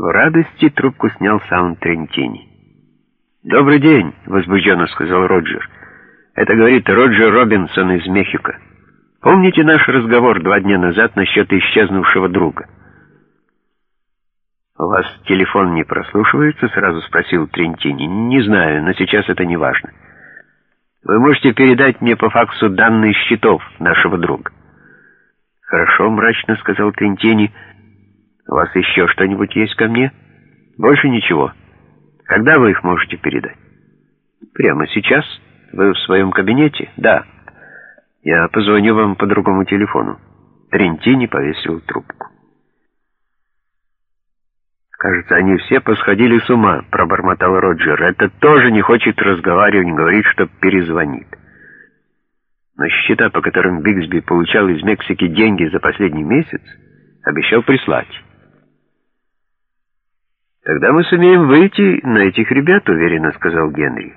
В радости трубку снял сам Трентини. «Добрый день», — возбужденно сказал Роджер. «Это говорит Роджер Робинсон из Мехико. Помните наш разговор два дня назад насчет исчезнувшего друга?» «У вас телефон не прослушивается?» — сразу спросил Трентини. «Не знаю, но сейчас это не важно. Вы можете передать мне по факсу данные счетов нашего друга». «Хорошо», — мрачно сказал Трентини. «У вас еще что-нибудь есть ко мне?» «Больше ничего. Когда вы их можете передать?» «Прямо сейчас? Вы в своем кабинете?» «Да. Я позвоню вам по другому телефону». Трентини повесил трубку. «Кажется, они все посходили с ума», — пробормотал Роджер. «Это тоже не хочет разговаривать, говорит, что перезвонит». Но счета, по которым Бигсби получал из Мексики деньги за последний месяц, обещал прислать. «Тогда мы сумеем выйти на этих ребят», — уверенно сказал Генри.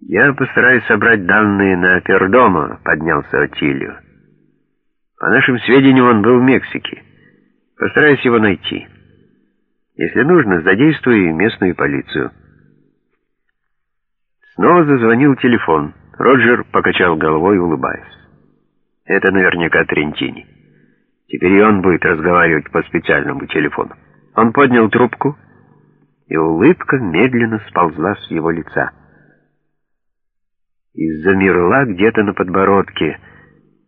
«Я постараюсь собрать данные на Пердома», — поднялся Атилио. «По нашим сведениям, он был в Мексике». Постараюсь его найти. Если нужно, задействую местную полицию. Снова зазвонил телефон. Роджер покачал головой, улыбаясь. Это наверняка Трентини. Теперь и он будет разговаривать по специальному телефону. Он поднял трубку, и улыбка медленно сползла с его лица. И замерла где-то на подбородке,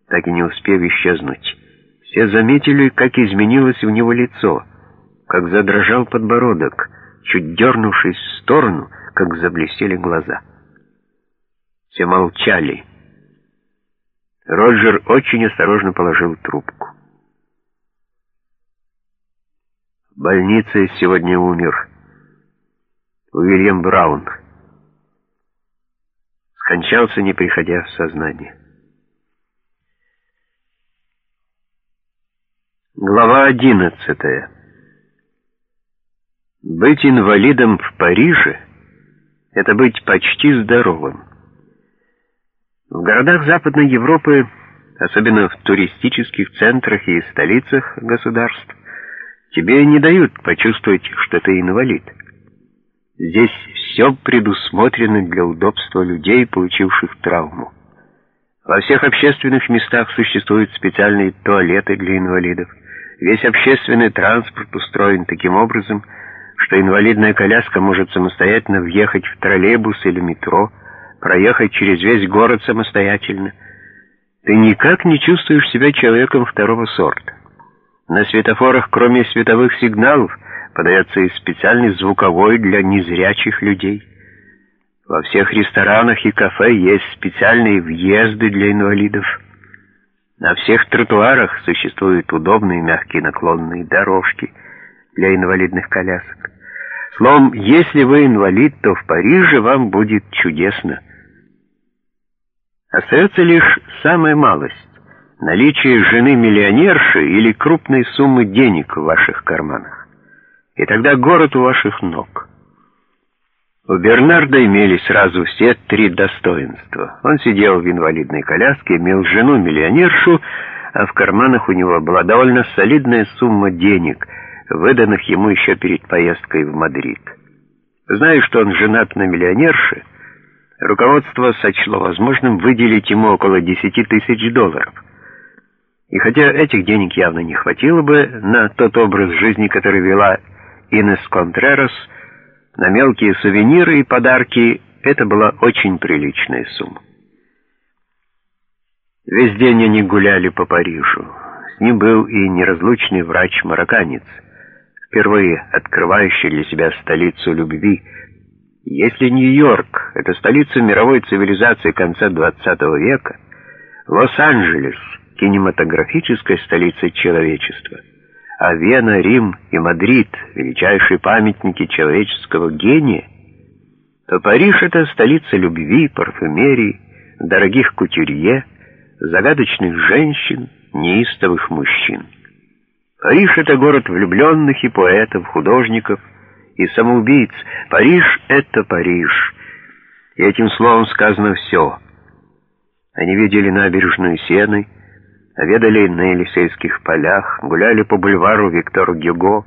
так и не успев исчезнуть. Все заметили, как изменилось у него лицо, как задрожал подбородок, чуть дернувшись в сторону, как заблестели глаза. Все молчали. Роджер очень осторожно положил трубку. В больнице сегодня умер Уильям Браун. Скончался, не приходя в сознание. Глава одиннадцатая. Быть инвалидом в Париже — это быть почти здоровым. В городах Западной Европы, особенно в туристических центрах и столицах государств, тебе не дают почувствовать, что ты инвалид. Здесь все предусмотрено для удобства людей, получивших травму. Во всех общественных местах существуют специальные туалеты для инвалидов. Весь общественный транспорт устроен таким образом, что инвалидная коляска может самостоятельно въехать в троллейбус или метро, проехать через весь город самостоятельно. Ты никак не чувствуешь себя человеком второго сорта. На светофорах, кроме световых сигналов, подается и специальный звуковой для незрячих людей. Во всех ресторанах и кафе есть специальные въезды для инвалидов. На всех тротуарах существуют удобные мягкие наклонные дорожки для инвалидных колясок. Словом, если вы инвалид, то в Париже вам будет чудесно. Остается лишь самая малость — наличие жены-миллионерши или крупной суммы денег в ваших карманах. И тогда город у ваших ног — у Бернарда имели сразу все три достоинства. Он сидел в инвалидной коляске, имел жену-миллионершу, а в карманах у него была довольно солидная сумма денег, выданных ему еще перед поездкой в Мадрид. Зная, что он женат на миллионерше, руководство сочло возможным выделить ему около 10 тысяч долларов. И хотя этих денег явно не хватило бы на тот образ жизни, который вела Инес Контрерос, на мелкие сувениры и подарки это была очень приличная сумма. Весь день они гуляли по Парижу. С ним был и неразлучный врач-марокканец, впервые открывающий для себя столицу любви. Если Нью-Йорк — это столица мировой цивилизации конца XX века, Лос-Анджелес — кинематографическая столица человечества — а Вена, Рим и Мадрид — величайшие памятники человеческого гения, то Париж — это столица любви, парфюмерии, дорогих кутюрье, загадочных женщин, неистовых мужчин. Париж — это город влюбленных и поэтов, художников и самоубийц. Париж — это Париж. И этим словом сказано все. Они видели набережную Сены, обедали на Елисейских полях, гуляли по бульвару Виктор Гюго,